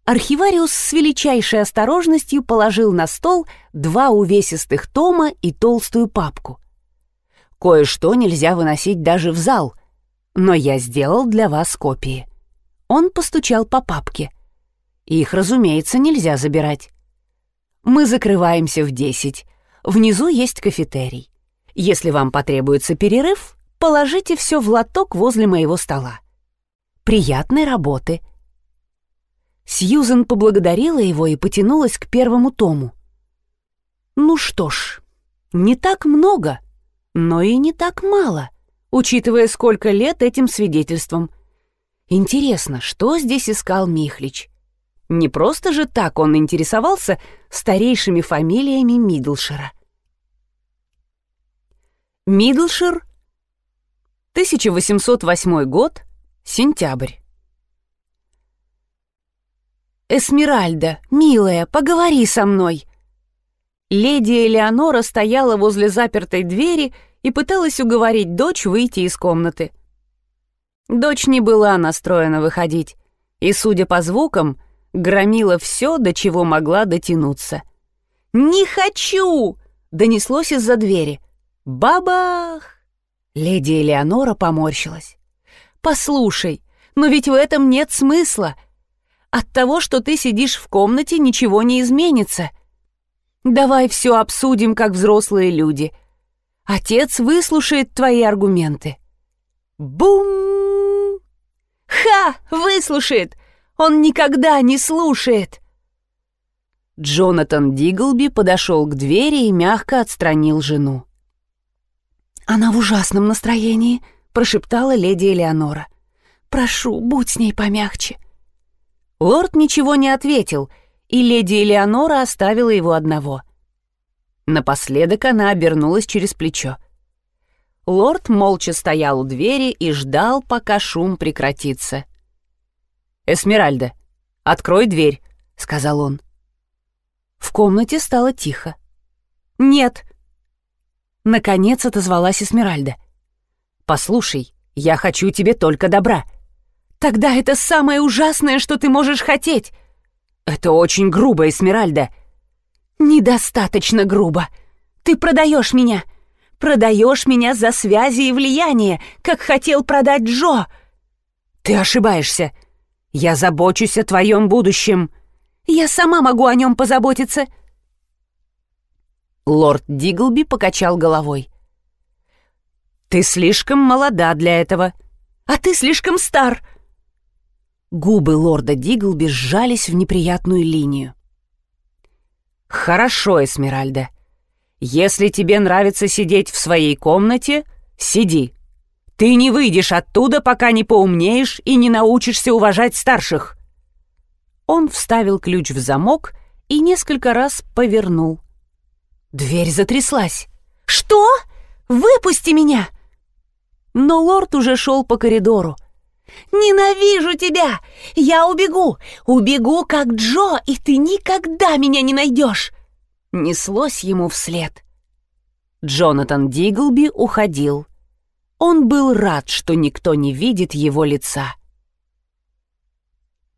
Архивариус с величайшей осторожностью положил на стол два увесистых тома и толстую папку. Кое-что нельзя выносить даже в зал, но я сделал для вас копии». Он постучал по папке. Их, разумеется, нельзя забирать. Мы закрываемся в десять. Внизу есть кафетерий. Если вам потребуется перерыв, положите все в лоток возле моего стола. Приятной работы. Сьюзен поблагодарила его и потянулась к первому тому. Ну что ж, не так много, но и не так мало — учитывая, сколько лет этим свидетельством. Интересно, что здесь искал Михлич? Не просто же так он интересовался старейшими фамилиями Мидлшера. Мидлшир, 1808 год, сентябрь. «Эсмеральда, милая, поговори со мной!» Леди Элеонора стояла возле запертой двери и пыталась уговорить дочь выйти из комнаты. Дочь не была настроена выходить, и, судя по звукам, громила все, до чего могла дотянуться. «Не хочу!» — донеслось из-за двери. «Бабах!» Леди Элеонора поморщилась. «Послушай, но ведь в этом нет смысла. От того, что ты сидишь в комнате, ничего не изменится. Давай все обсудим, как взрослые люди. Отец выслушает твои аргументы. Бум! Ха! Выслушает! Он никогда не слушает!» Джонатан Диглби подошел к двери и мягко отстранил жену. «Она в ужасном настроении», — прошептала леди Элеонора. «Прошу, будь с ней помягче». Лорд ничего не ответил, и леди Элеонора оставила его одного. Напоследок она обернулась через плечо. Лорд молча стоял у двери и ждал, пока шум прекратится. «Эсмеральда, открой дверь», — сказал он. В комнате стало тихо. «Нет!» Наконец отозвалась Эсмеральда. «Послушай, я хочу тебе только добра. Тогда это самое ужасное, что ты можешь хотеть. Это очень грубо, Эсмеральда. «Недостаточно грубо. Ты продаешь меня! Продаешь меня за связи и влияние, как хотел продать Джо!» «Ты ошибаешься. Я забочусь о твоем будущем. Я сама могу о нем позаботиться». Лорд Диглби покачал головой. «Ты слишком молода для этого». «А ты слишком стар!» Губы лорда Диглби сжались в неприятную линию. «Хорошо, Эсмеральда. Если тебе нравится сидеть в своей комнате, сиди. Ты не выйдешь оттуда, пока не поумнеешь и не научишься уважать старших». Он вставил ключ в замок и несколько раз повернул. Дверь затряслась. «Что? Выпусти меня!» Но лорд уже шел по коридору. «Ненавижу тебя! Я убегу! Убегу, как Джо, и ты никогда меня не найдешь!» Неслось ему вслед. Джонатан Диглби уходил. Он был рад, что никто не видит его лица.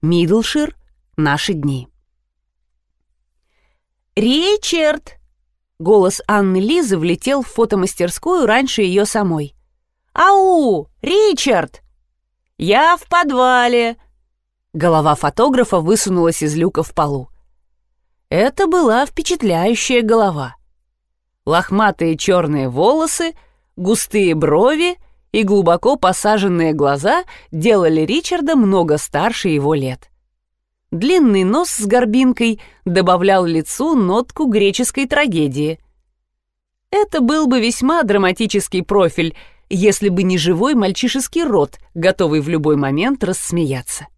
Мидлшир. Наши дни. «Ричард!» Голос Анны Лизы влетел в фотомастерскую раньше ее самой. «Ау! Ричард!» «Я в подвале!» Голова фотографа высунулась из люка в полу. Это была впечатляющая голова. Лохматые черные волосы, густые брови и глубоко посаженные глаза делали Ричарда много старше его лет. Длинный нос с горбинкой добавлял лицу нотку греческой трагедии. Это был бы весьма драматический профиль, если бы не живой мальчишеский рот, готовый в любой момент рассмеяться.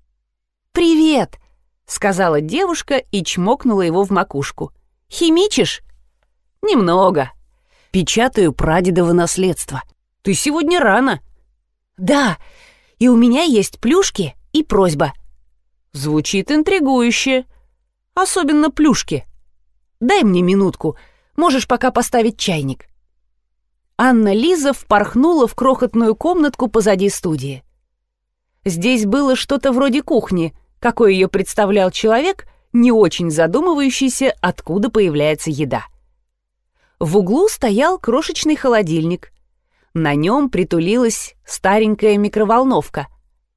«Привет!» — сказала девушка и чмокнула его в макушку. «Химичишь?» «Немного. Печатаю прадедово наследство. Ты сегодня рано». «Да, и у меня есть плюшки и просьба». «Звучит интригующе. Особенно плюшки. Дай мне минутку, можешь пока поставить чайник». Анна Лиза впорхнула в крохотную комнатку позади студии. Здесь было что-то вроде кухни, какой ее представлял человек, не очень задумывающийся, откуда появляется еда. В углу стоял крошечный холодильник. На нем притулилась старенькая микроволновка,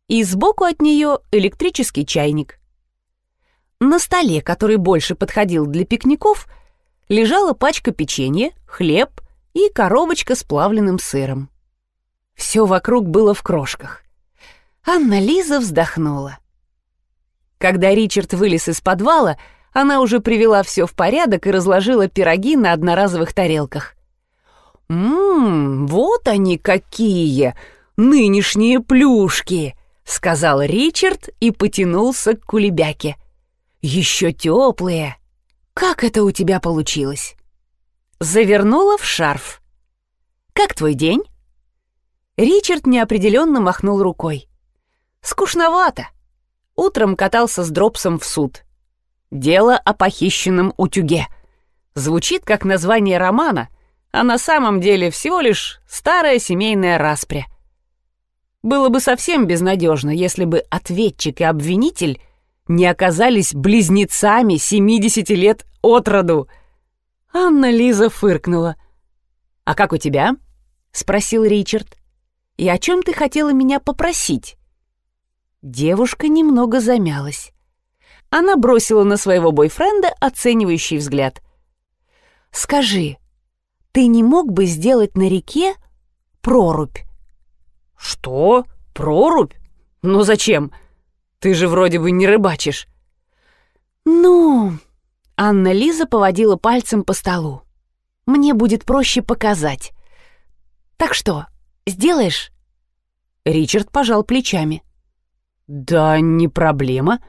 и сбоку от нее электрический чайник. На столе, который больше подходил для пикников, лежала пачка печенья, хлеб и коробочка с плавленным сыром. Все вокруг было в крошках. Анна Лиза вздохнула. Когда Ричард вылез из подвала, она уже привела все в порядок и разложила пироги на одноразовых тарелках. «Ммм, вот они какие! Нынешние плюшки!» — сказал Ричард и потянулся к кулебяке. «Еще теплые! Как это у тебя получилось?» Завернула в шарф. «Как твой день?» Ричард неопределенно махнул рукой. «Скучновато. Утром катался с Дропсом в суд. Дело о похищенном утюге. Звучит как название романа, а на самом деле всего лишь старая семейная распря. Было бы совсем безнадежно, если бы ответчик и обвинитель не оказались близнецами 70 лет от роду — Анна Лиза фыркнула. «А как у тебя?» — спросил Ричард. «И о чем ты хотела меня попросить?» Девушка немного замялась. Она бросила на своего бойфренда оценивающий взгляд. «Скажи, ты не мог бы сделать на реке прорубь?» «Что? Прорубь? Ну зачем? Ты же вроде бы не рыбачишь». «Ну...» Анна Лиза поводила пальцем по столу. «Мне будет проще показать. Так что, сделаешь?» Ричард пожал плечами. «Да не проблема».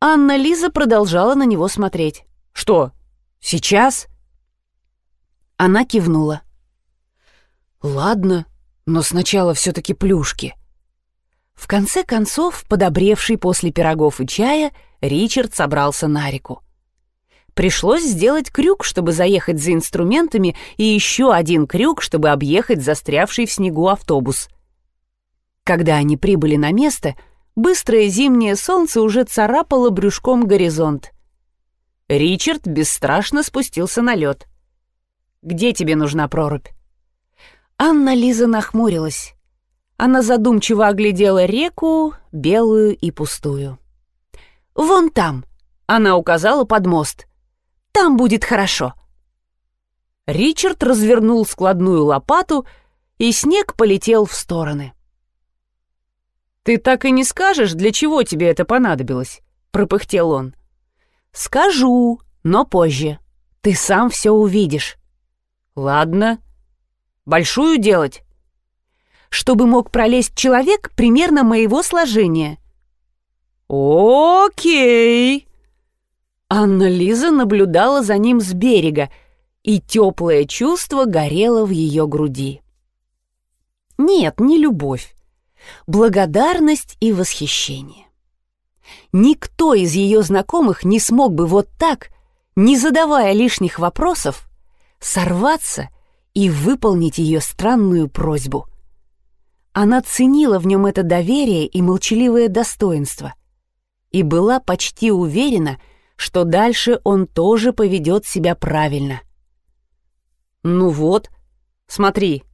Анна Лиза продолжала на него смотреть. «Что, сейчас?» Она кивнула. «Ладно, но сначала все-таки плюшки». В конце концов, подобревший после пирогов и чая, Ричард собрался на реку. Пришлось сделать крюк, чтобы заехать за инструментами, и еще один крюк, чтобы объехать застрявший в снегу автобус. Когда они прибыли на место, быстрое зимнее солнце уже царапало брюшком горизонт. Ричард бесстрашно спустился на лед. Где тебе нужна прорубь?» Анна Лиза нахмурилась. Она задумчиво оглядела реку, белую и пустую. «Вон там!» — она указала под мост. «Там будет хорошо!» Ричард развернул складную лопату, и снег полетел в стороны. «Ты так и не скажешь, для чего тебе это понадобилось?» — пропыхтел он. «Скажу, но позже. Ты сам все увидишь». «Ладно. Большую делать?» «Чтобы мог пролезть человек примерно моего сложения». «Окей». Анна Лиза наблюдала за ним с берега, и теплое чувство горело в ее груди. Нет, не любовь. Благодарность и восхищение. Никто из ее знакомых не смог бы вот так, не задавая лишних вопросов, сорваться и выполнить ее странную просьбу. Она ценила в нем это доверие и молчаливое достоинство и была почти уверена, что дальше он тоже поведет себя правильно. «Ну вот, смотри,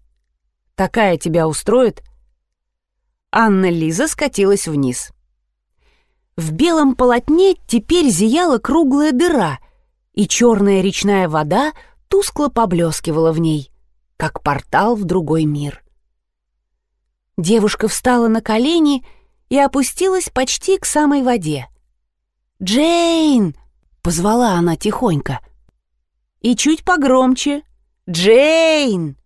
такая тебя устроит?» Анна Лиза скатилась вниз. В белом полотне теперь зияла круглая дыра, и черная речная вода тускло поблескивала в ней, как портал в другой мир. Девушка встала на колени и опустилась почти к самой воде. «Джейн!» — позвала она тихонько. И чуть погромче. «Джейн!»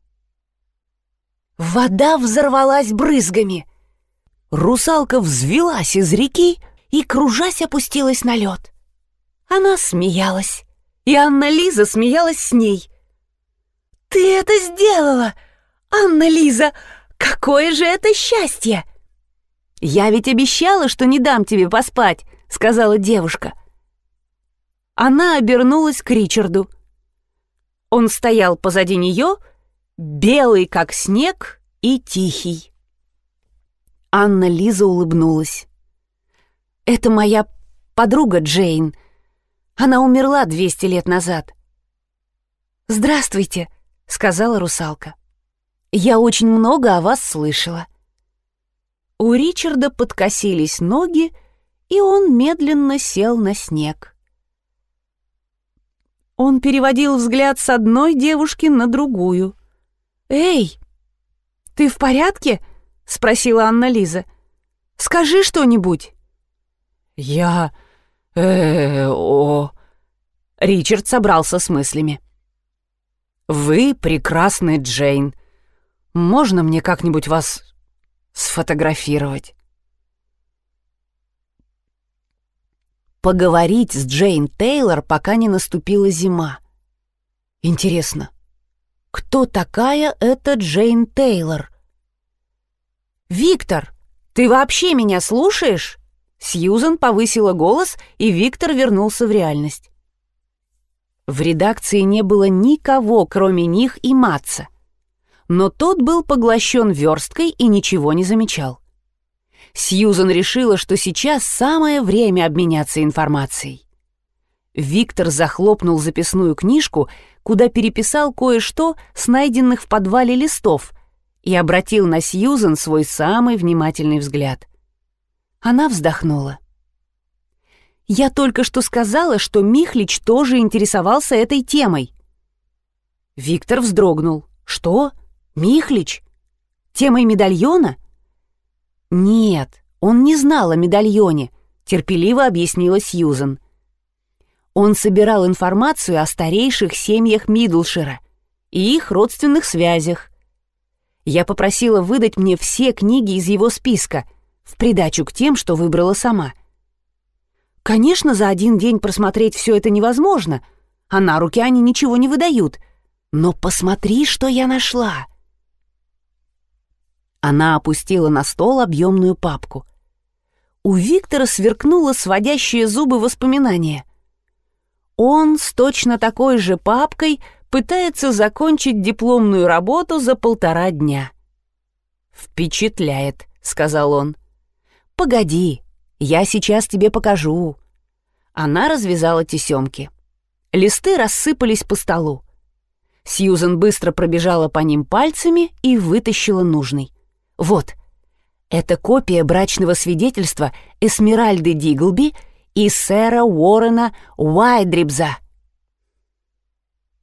Вода взорвалась брызгами. Русалка взвелась из реки и, кружась, опустилась на лед. Она смеялась и Анна-Лиза смеялась с ней. «Ты это сделала! Анна-Лиза, какое же это счастье!» «Я ведь обещала, что не дам тебе поспать», — сказала девушка. Она обернулась к Ричарду. Он стоял позади нее, белый как снег и тихий. Анна Лиза улыбнулась. «Это моя подруга Джейн», она умерла 200 лет назад. «Здравствуйте», — сказала русалка. «Я очень много о вас слышала». У Ричарда подкосились ноги, и он медленно сел на снег. Он переводил взгляд с одной девушки на другую. «Эй, ты в порядке?» — спросила Анна-Лиза. «Скажи что-нибудь». «Я э о Ричард собрался с мыслями. «Вы прекрасный Джейн. Можно мне как-нибудь вас сфотографировать?» Поговорить с Джейн Тейлор, пока не наступила зима. Интересно, кто такая эта Джейн Тейлор? «Виктор, ты вообще меня слушаешь?» Сьюзен повысила голос, и Виктор вернулся в реальность. В редакции не было никого, кроме них и Матца. Но тот был поглощен версткой и ничего не замечал. Сьюзен решила, что сейчас самое время обменяться информацией. Виктор захлопнул записную книжку, куда переписал кое-что с найденных в подвале листов и обратил на Сьюзен свой самый внимательный взгляд. Она вздохнула. «Я только что сказала, что Михлич тоже интересовался этой темой». Виктор вздрогнул. «Что? Михлич? Темой медальона?» «Нет, он не знал о медальоне», — терпеливо объяснила Сьюзен. Он собирал информацию о старейших семьях Мидлшира и их родственных связях. Я попросила выдать мне все книги из его списка — в придачу к тем, что выбрала сама. Конечно, за один день просмотреть все это невозможно, а на руки они ничего не выдают. Но посмотри, что я нашла. Она опустила на стол объемную папку. У Виктора сверкнуло сводящие зубы воспоминания. Он с точно такой же папкой пытается закончить дипломную работу за полтора дня. «Впечатляет», — сказал он. «Погоди, я сейчас тебе покажу». Она развязала тесемки. Листы рассыпались по столу. Сьюзен быстро пробежала по ним пальцами и вытащила нужный. «Вот, это копия брачного свидетельства Эсмеральды Диглби и сэра Уоррена Уайдрибза.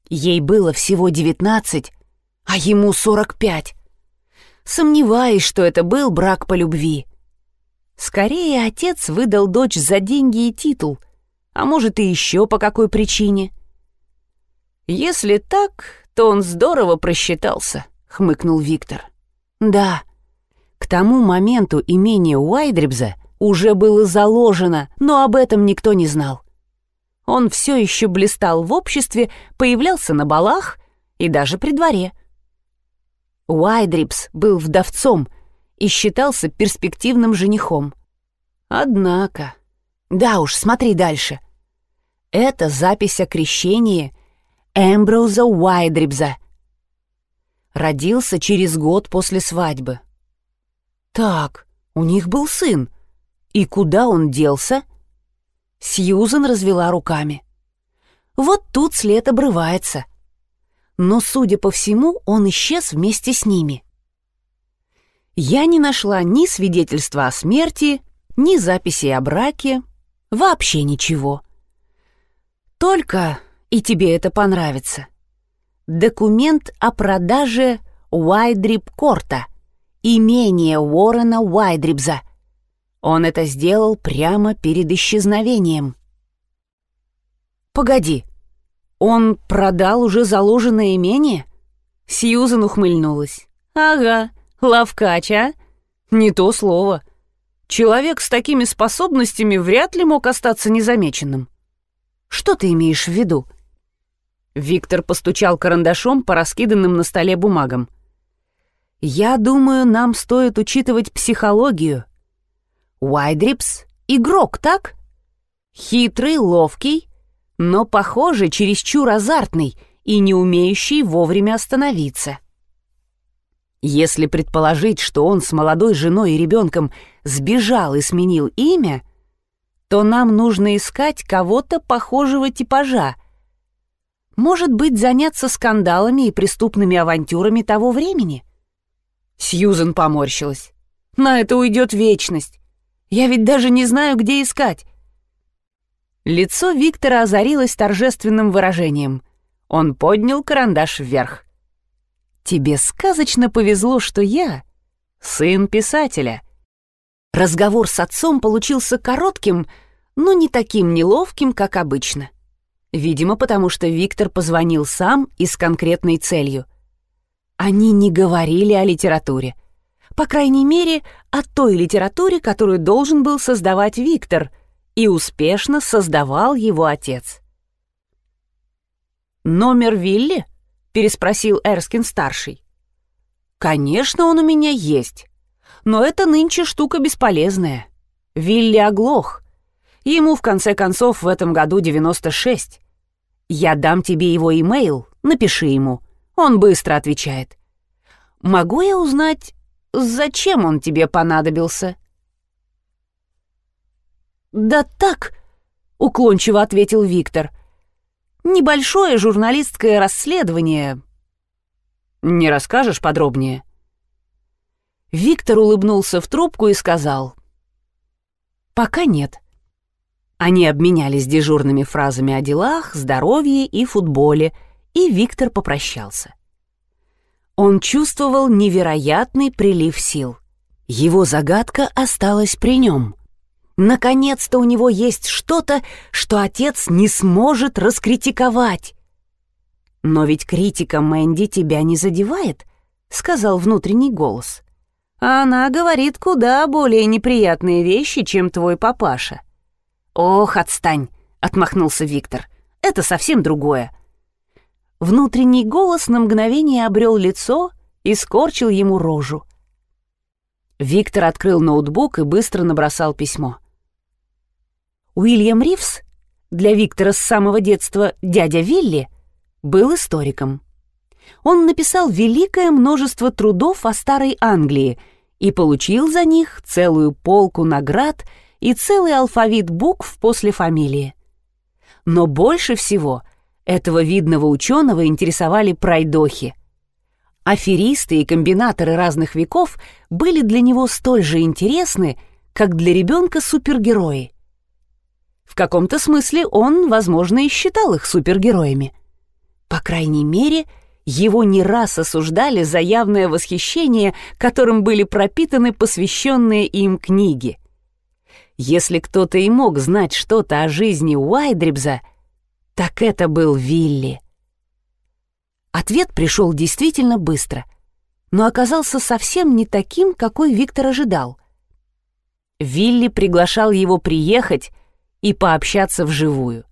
Ей было всего девятнадцать, а ему сорок пять. Сомневаюсь, что это был брак по любви. Скорее, отец выдал дочь за деньги и титул, а может и еще по какой причине. Если так, то он здорово просчитался, хмыкнул Виктор. Да, к тому моменту имение Уайдрибза уже было заложено, но об этом никто не знал. Он все еще блистал в обществе, появлялся на балах и даже при дворе. Уайдрибс был вдовцом — и считался перспективным женихом. Однако... Да уж, смотри дальше. Это запись о крещении Эмброуза Уайдрибза. Родился через год после свадьбы. Так, у них был сын. И куда он делся? Сьюзен развела руками. Вот тут след обрывается. Но, судя по всему, он исчез вместе с ними. — я не нашла ни свидетельства о смерти, ни записи о браке, вообще ничего. Только, и тебе это понравится, документ о продаже Уайдрип-Корта, имение Уоррена Уайдрипза. Он это сделал прямо перед исчезновением. «Погоди, он продал уже заложенное имение?» Сьюзан ухмыльнулась. «Ага, Лавкач, а? Не то слово. Человек с такими способностями вряд ли мог остаться незамеченным. Что ты имеешь в виду? Виктор постучал карандашом по раскиданным на столе бумагам. «Я думаю, нам стоит учитывать психологию. Уайдрипс — игрок, так? Хитрый, ловкий, но, похоже, чересчур азартный и не умеющий вовремя остановиться». Если предположить, что он с молодой женой и ребенком сбежал и сменил имя, то нам нужно искать кого-то похожего типажа. Может быть, заняться скандалами и преступными авантюрами того времени? Сьюзен поморщилась. На это уйдет вечность. Я ведь даже не знаю, где искать. Лицо Виктора озарилось торжественным выражением. Он поднял карандаш вверх. Тебе сказочно повезло, что я сын писателя. Разговор с отцом получился коротким, но не таким неловким, как обычно. Видимо, потому что Виктор позвонил сам и с конкретной целью. Они не говорили о литературе. По крайней мере, о той литературе, которую должен был создавать Виктор, и успешно создавал его отец. «Номер Вилли?» — переспросил Эрскин-старший. «Конечно, он у меня есть. Но это нынче штука бесполезная. Вилли оглох. Ему, в конце концов, в этом году 96. Я дам тебе его имейл, напиши ему. Он быстро отвечает. Могу я узнать, зачем он тебе понадобился?» «Да так», — уклончиво ответил Виктор. Небольшое журналистское расследование. Не расскажешь подробнее? Виктор улыбнулся в трубку и сказал. Пока нет. Они обменялись дежурными фразами о делах, здоровье и футболе, и Виктор попрощался. Он чувствовал невероятный прилив сил. Его загадка осталась при нем. Наконец-то у него есть что-то, что отец не сможет раскритиковать. «Но ведь критика Мэнди тебя не задевает», — сказал внутренний голос. «Она говорит куда более неприятные вещи, чем твой папаша». «Ох, отстань», — отмахнулся Виктор. «Это совсем другое». Внутренний голос на мгновение обрел лицо и скорчил ему рожу. Виктор открыл ноутбук и быстро набросал письмо. Уильям Ривз, для Виктора с самого детства дядя Вилли, был историком. Он написал великое множество трудов о Старой Англии и получил за них целую полку наград и целый алфавит букв после фамилии. Но больше всего Этого видного ученого интересовали пройдохи. Аферисты и комбинаторы разных веков были для него столь же интересны, как для ребенка супергерои. В каком-то смысле он, возможно, и считал их супергероями. По крайней мере, его не раз осуждали за явное восхищение, которым были пропитаны посвященные им книги. Если кто-то и мог знать что-то о жизни Уайдрибза, так это был Вилли. Ответ пришел действительно быстро, но оказался совсем не таким, какой Виктор ожидал. Вилли приглашал его приехать и пообщаться вживую.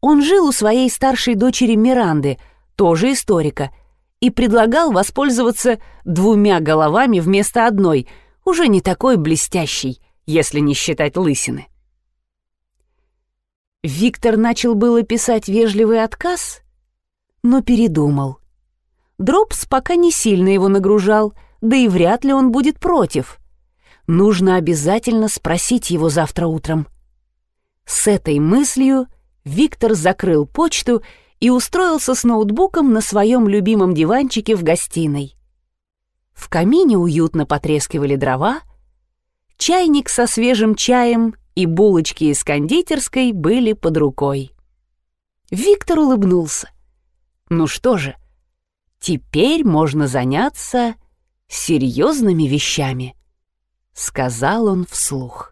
Он жил у своей старшей дочери Миранды, тоже историка, и предлагал воспользоваться двумя головами вместо одной, уже не такой блестящей, если не считать лысины. Виктор начал было писать вежливый отказ, но передумал. Дропс пока не сильно его нагружал, да и вряд ли он будет против. Нужно обязательно спросить его завтра утром. С этой мыслью Виктор закрыл почту и устроился с ноутбуком на своем любимом диванчике в гостиной. В камине уютно потрескивали дрова, чайник со свежим чаем и булочки из кондитерской были под рукой. Виктор улыбнулся. Ну что же, теперь можно заняться серьезными вещами, сказал он вслух.